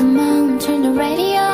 Another star, you fade away.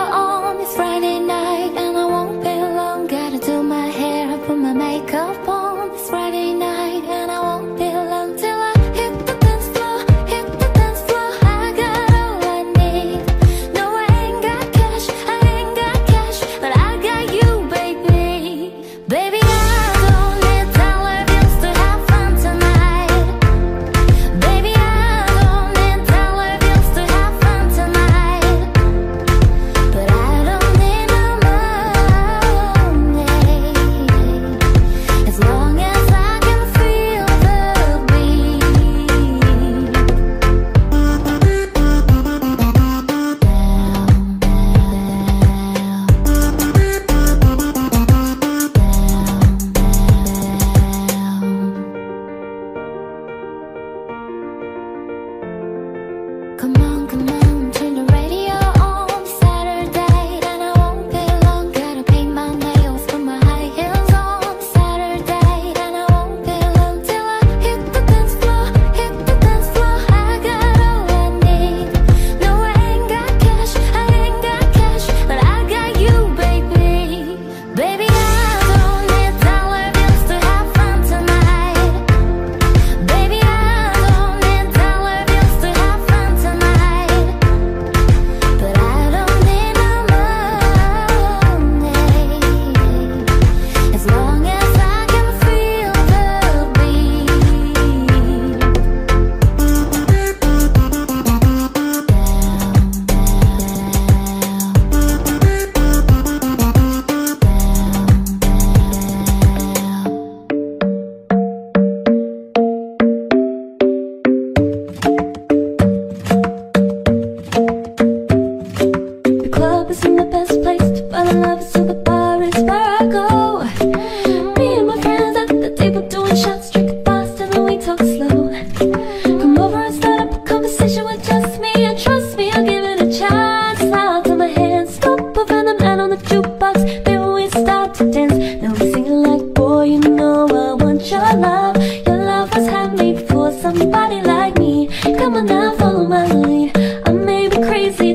I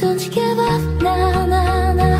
Don't you give up, no, no, no.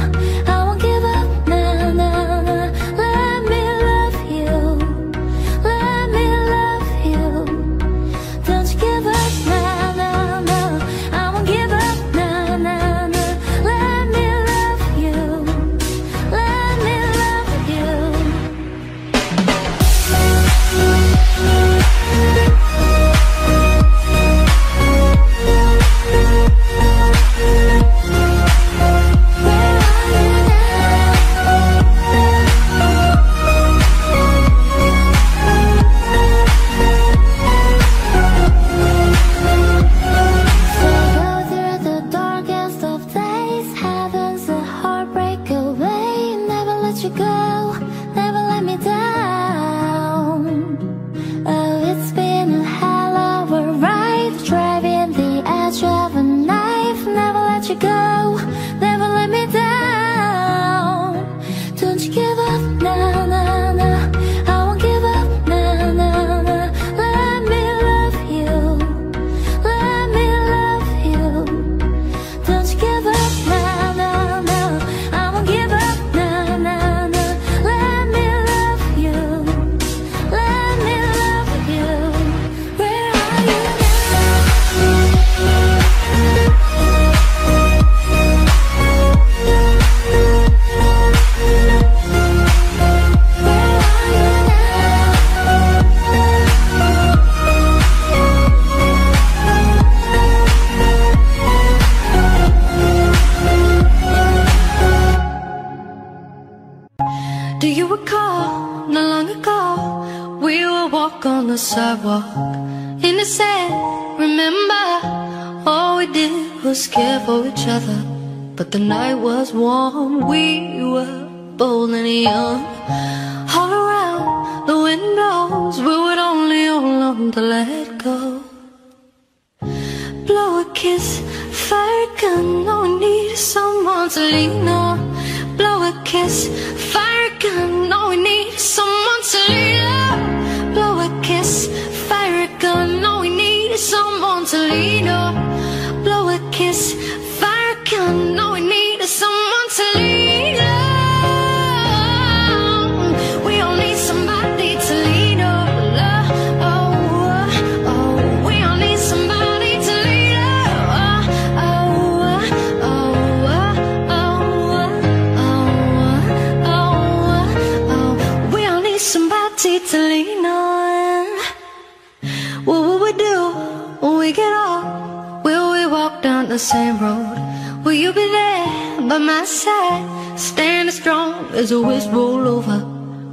as the waist roll over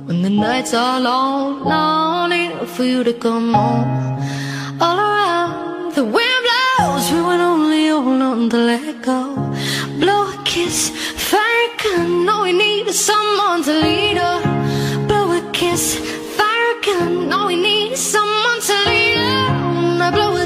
When the nights are long, long enough for you to come home All around, the wind blows. We would only hold on to let go. Blow a kiss, fire gun No, we need someone to lead us. Blow a kiss, fire gun All we need someone to lead us. I blow a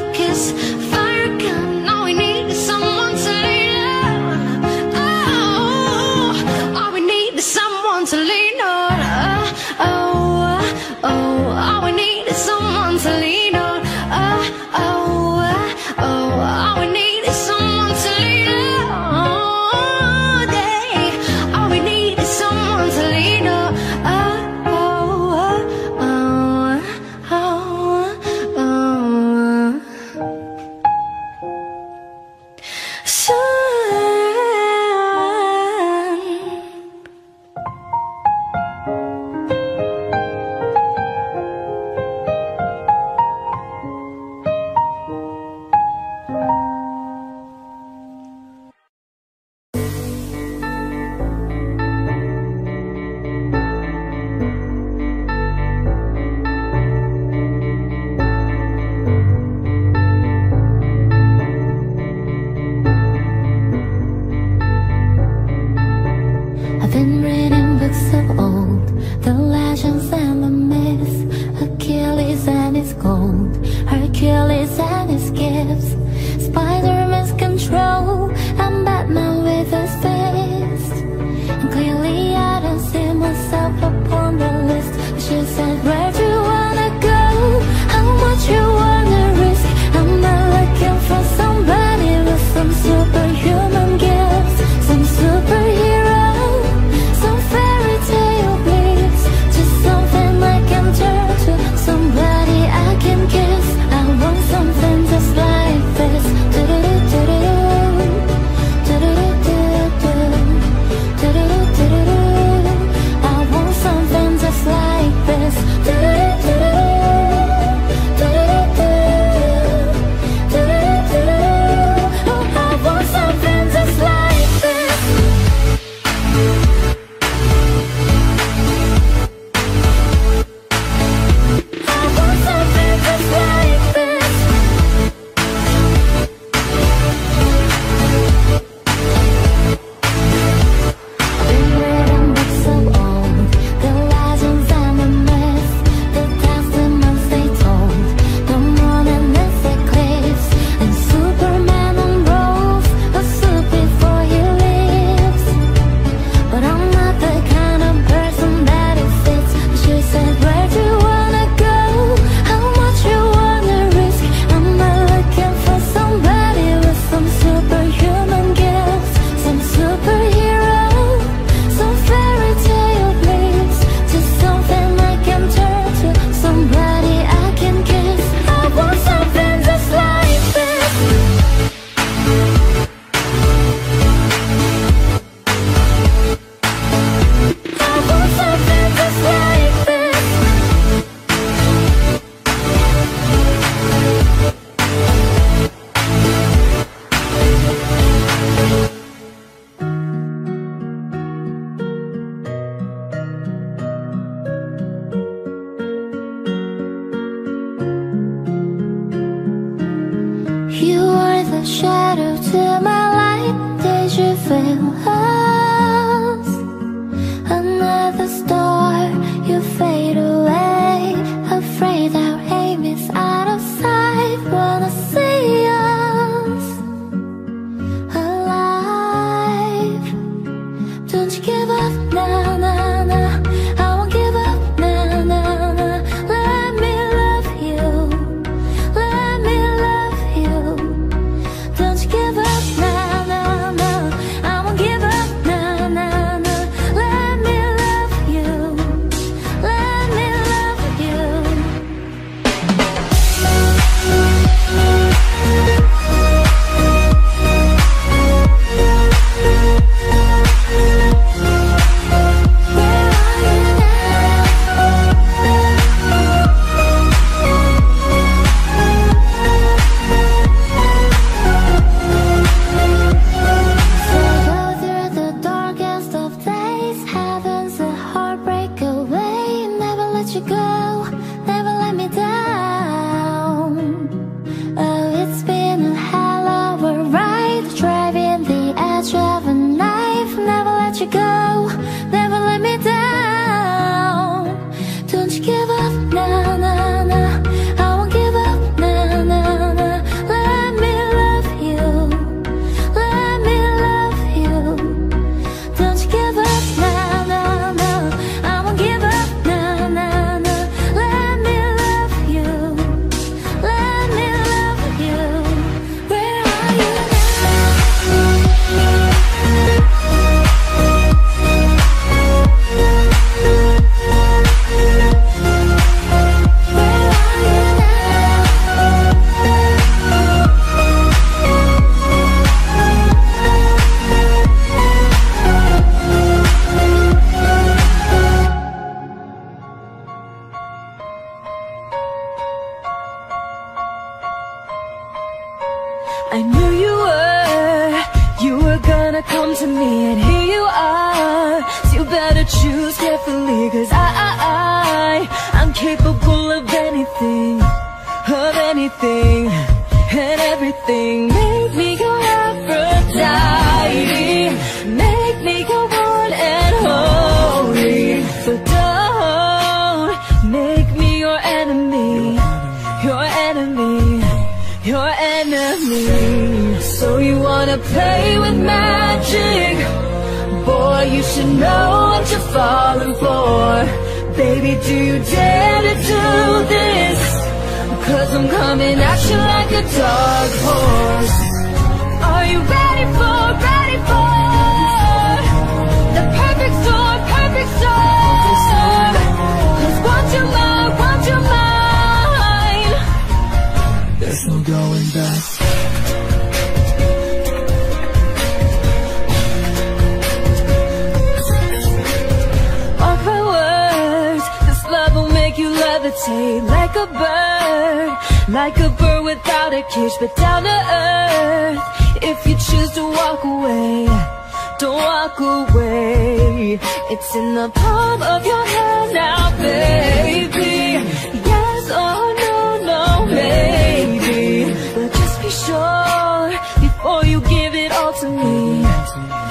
more before you give it all to me.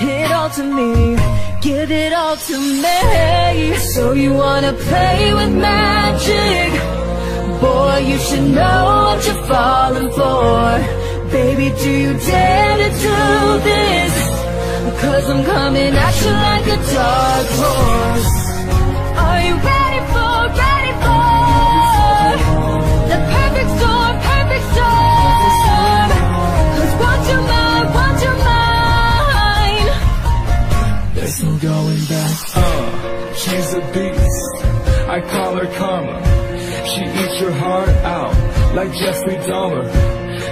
It all to me. Give it all to me. So you wanna play with magic? Boy, you should know what you're falling for. Baby, do you dare to do this? Cause I'm coming at you like a dark horse. Are you ready? Going back. Uh, she's a beast. I call her karma. She eats your heart out like Jeffrey Dahmer.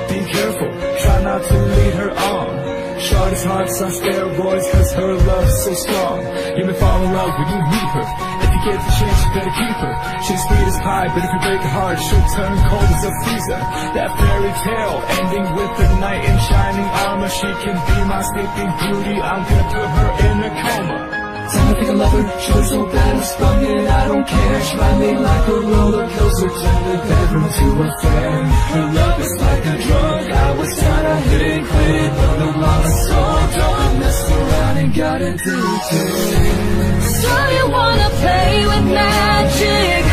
Be careful, try not to lead her on. Shawty's heart's on steroids cause her love's so strong. You may fall in love when you meet her. Get the chance, you better keep her. She's sweet as pie, but if you break her heart, she'll turn cold as a freezer. That fairy tale, ending with the knight in shining armor. She can be my sleeping beauty, I'm gonna put her in a coma. Time to pick a lover, shoulder so bad I'm sprung and I don't care. She ride me like a roller coaster, turn the bedroom to a fair Her love is like a drug, I was tired, I hit and quit But no mama's so drunk, messed around and got into it. So you wanna play with magic?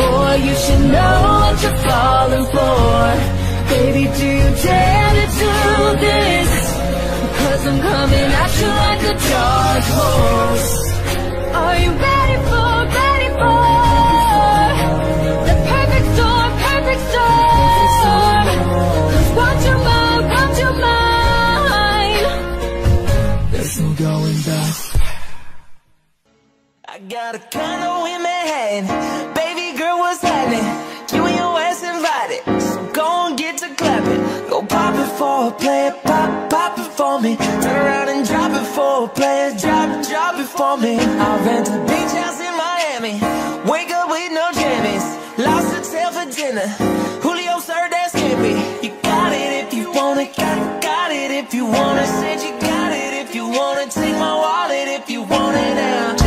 Boy, you should know what you're falling for. Baby, do you dare to do this? Cause I'm coming at you like a dark horse. Are you ready for, ready for The perfect storm, perfect storm? Cause watch your mind, watch your mind. There's no going back. I got a kind of in head. Baby girl, what's happening? You and your invited. So go and get to clapping. Go pop it for a play, pop for me. Turn around and drop it for a player Drop, drop it for me. I'll rent a beach house in Miami. Wake up with no jammies. Lost the tail for dinner. Julio served that scampi You got it if you want it. Got, got it if you want it. Said you got it if you want it. Take my wallet if you want it now.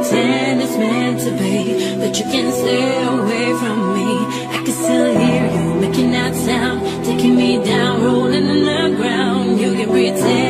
pretend it's meant to be But you can stay away from me. I can still hear you making that sound Taking me down, rolling in the ground. You can pretend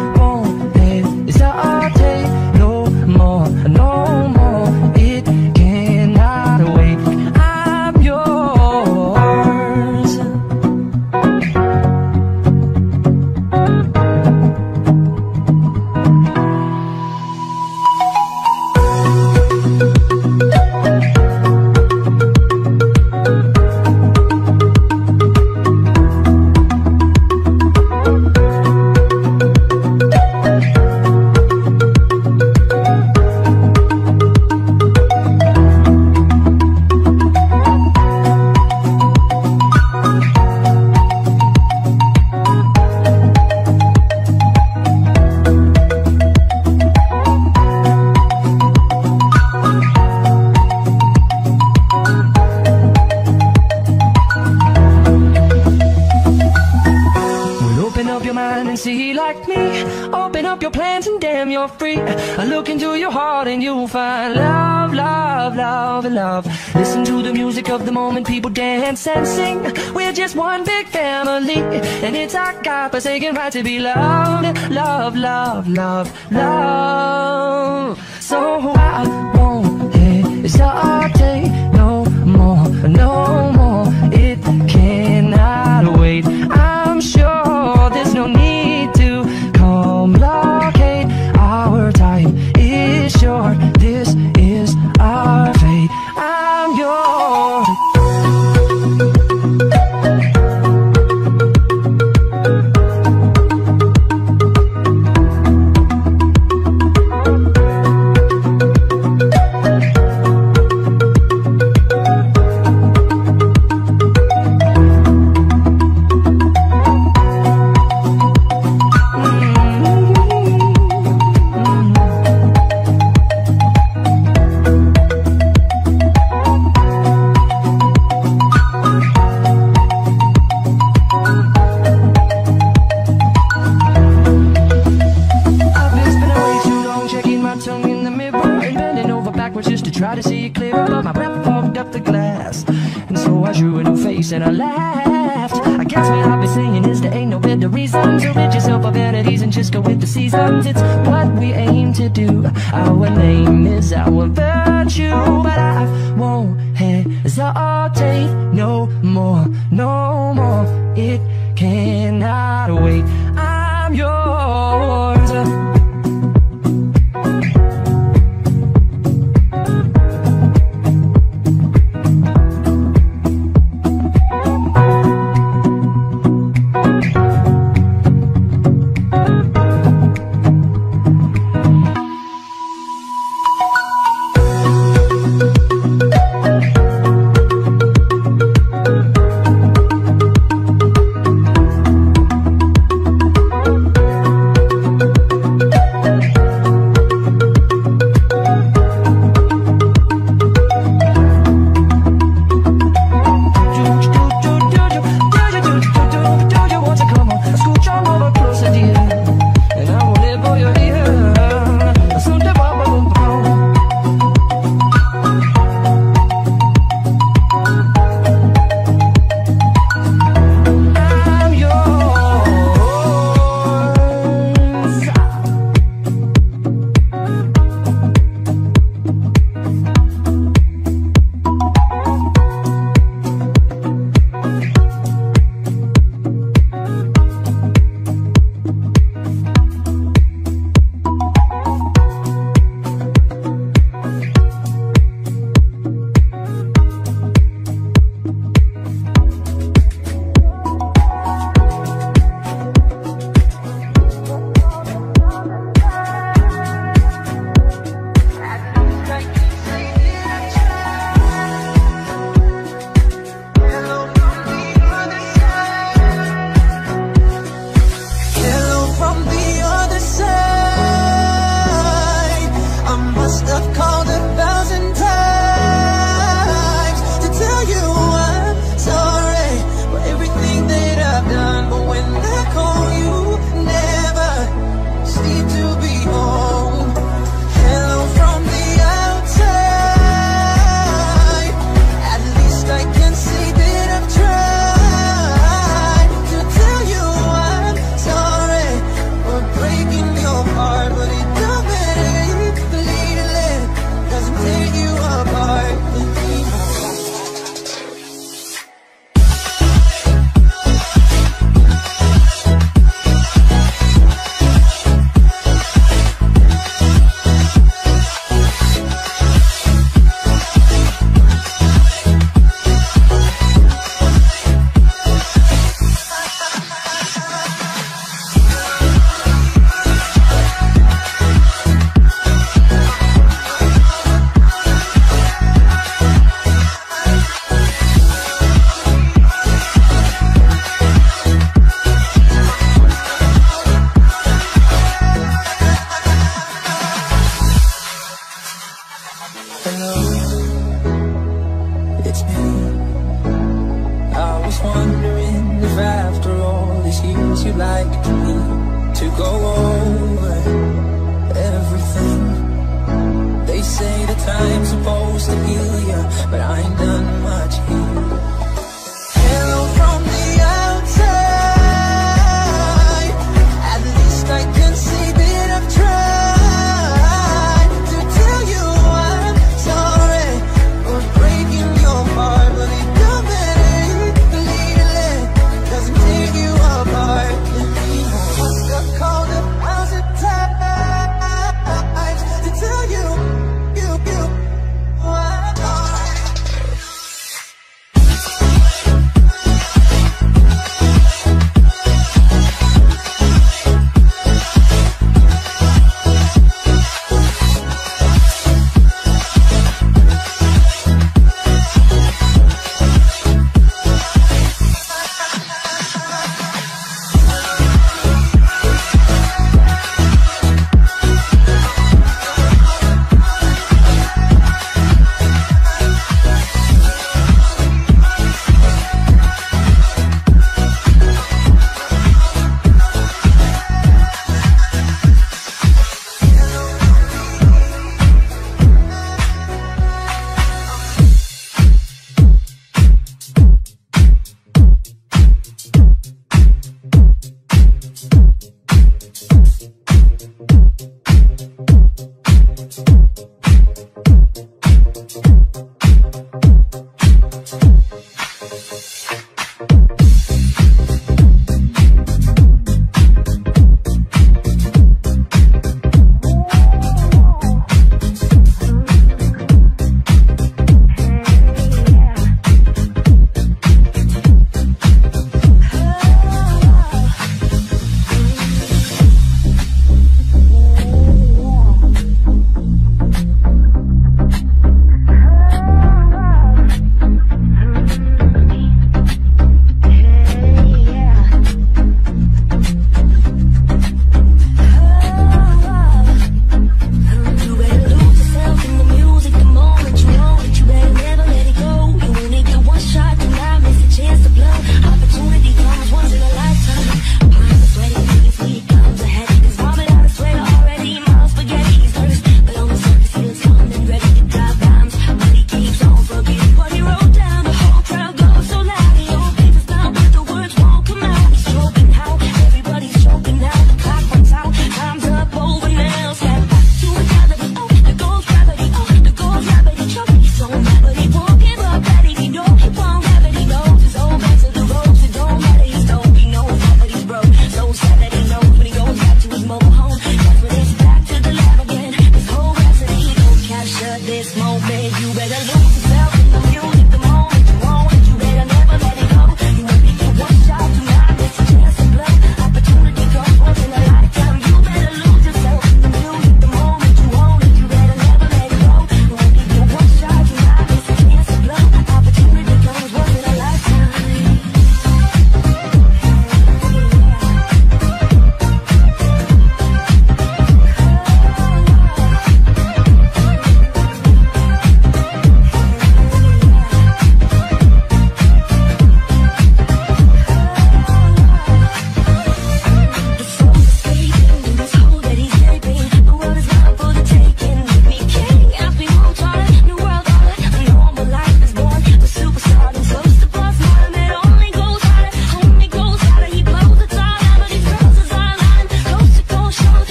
I got, a say right to be loved, love, love, love, love.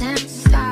Chasing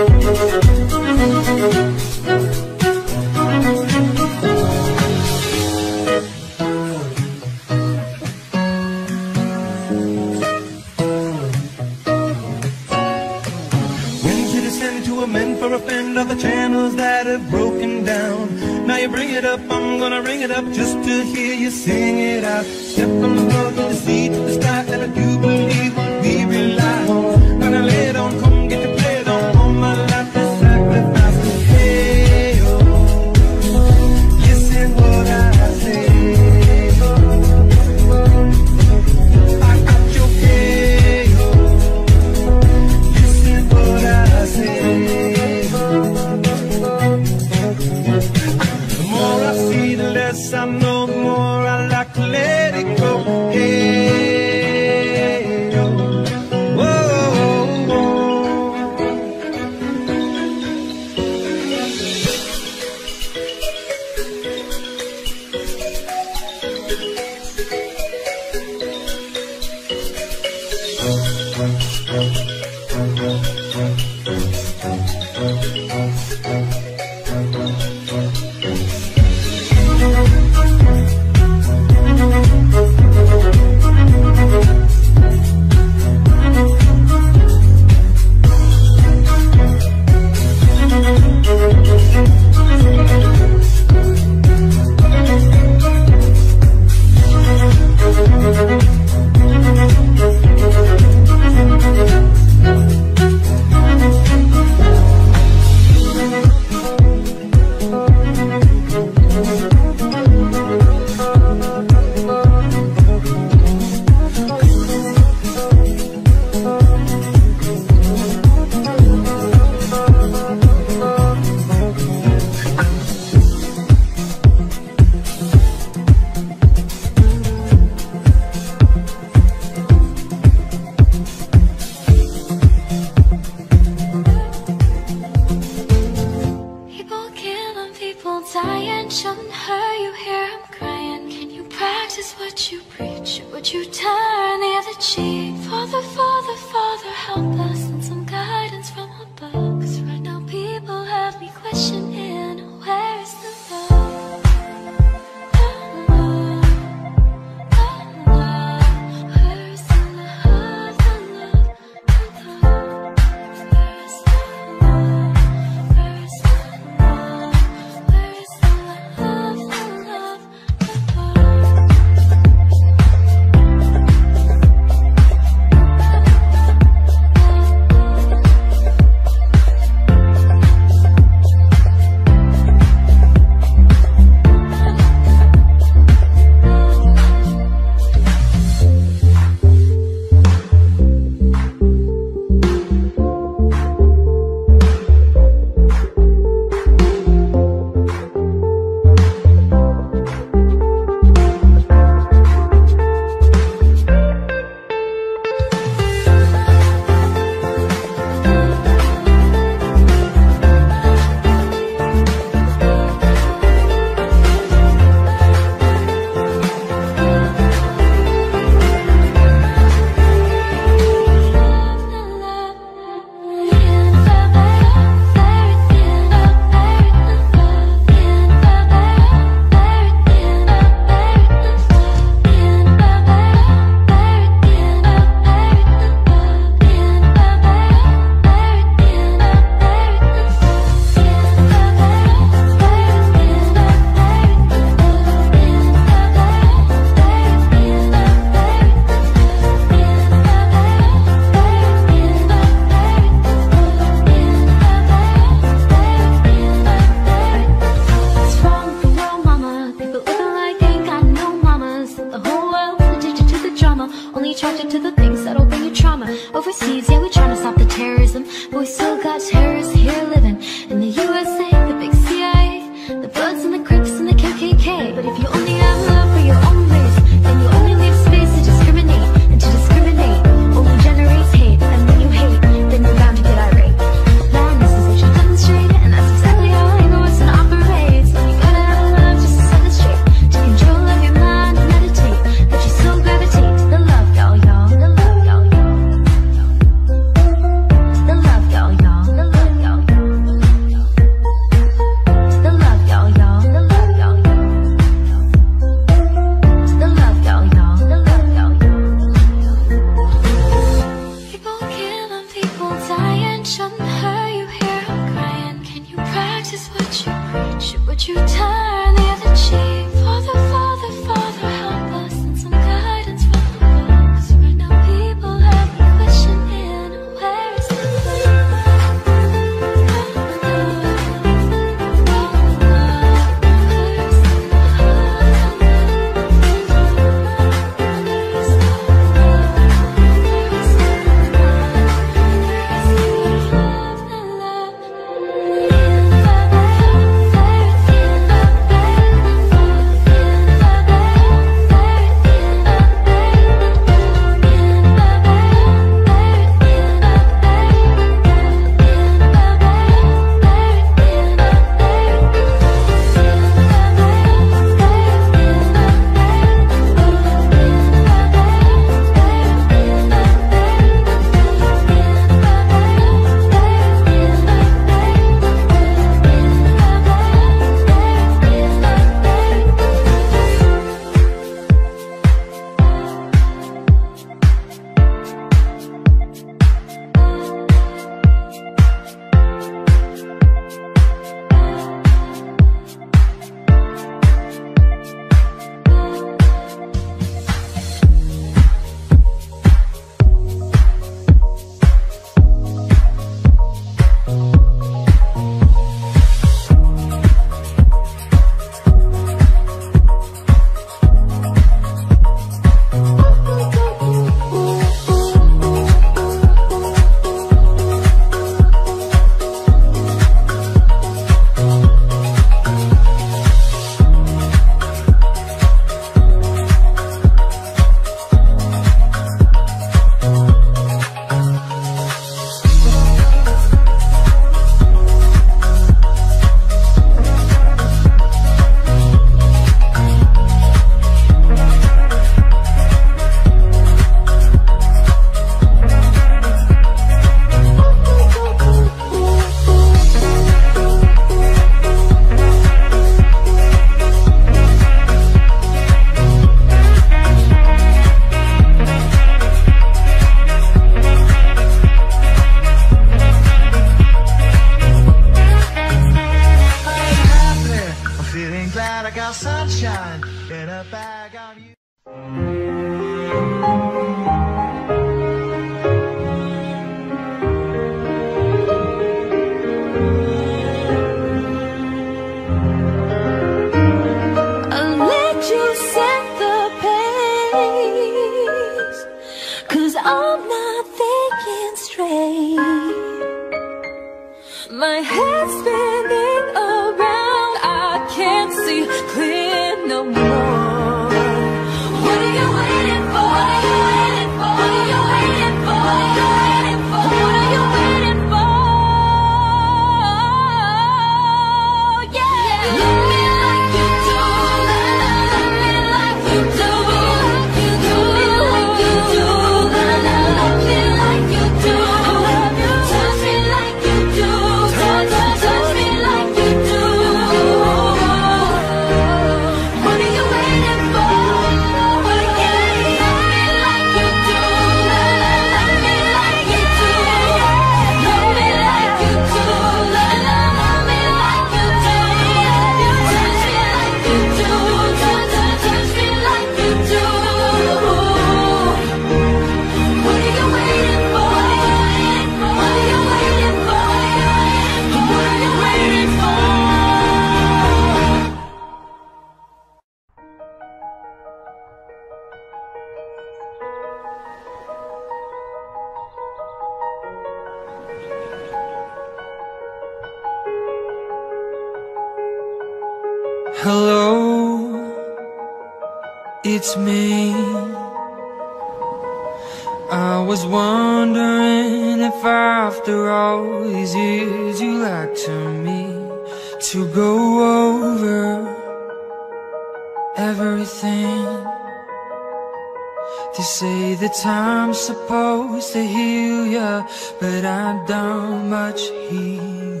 They say that time's supposed to heal ya, but I don't much heal.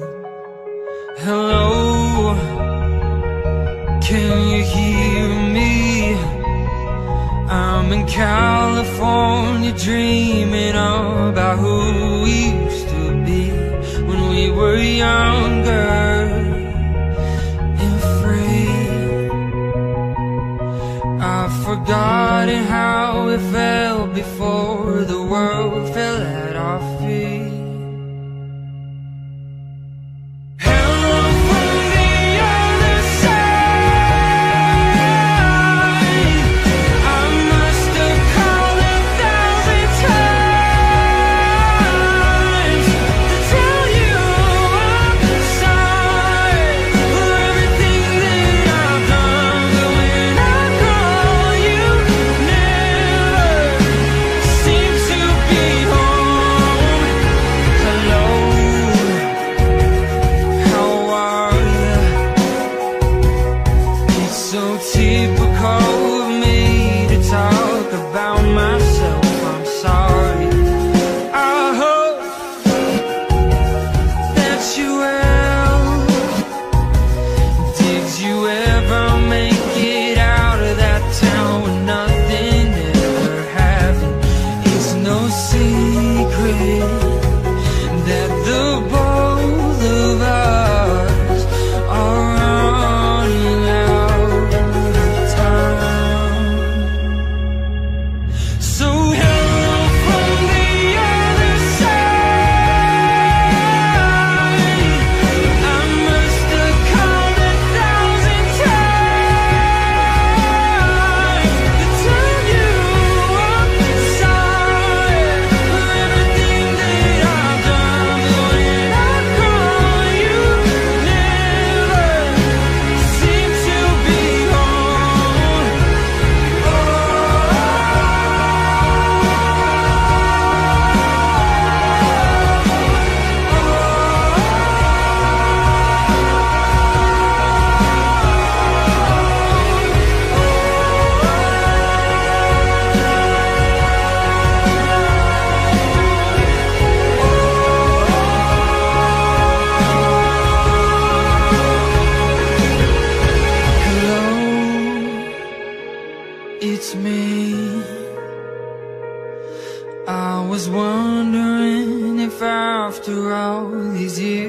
Hello, can you hear me? I'm in California dreaming about who we used to be when we were younger. and free. I've forgotten how Fell before the world fell out it's me. I was wondering if after all these years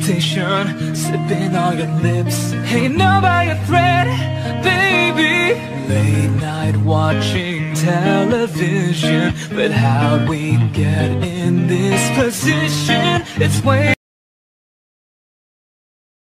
temptation.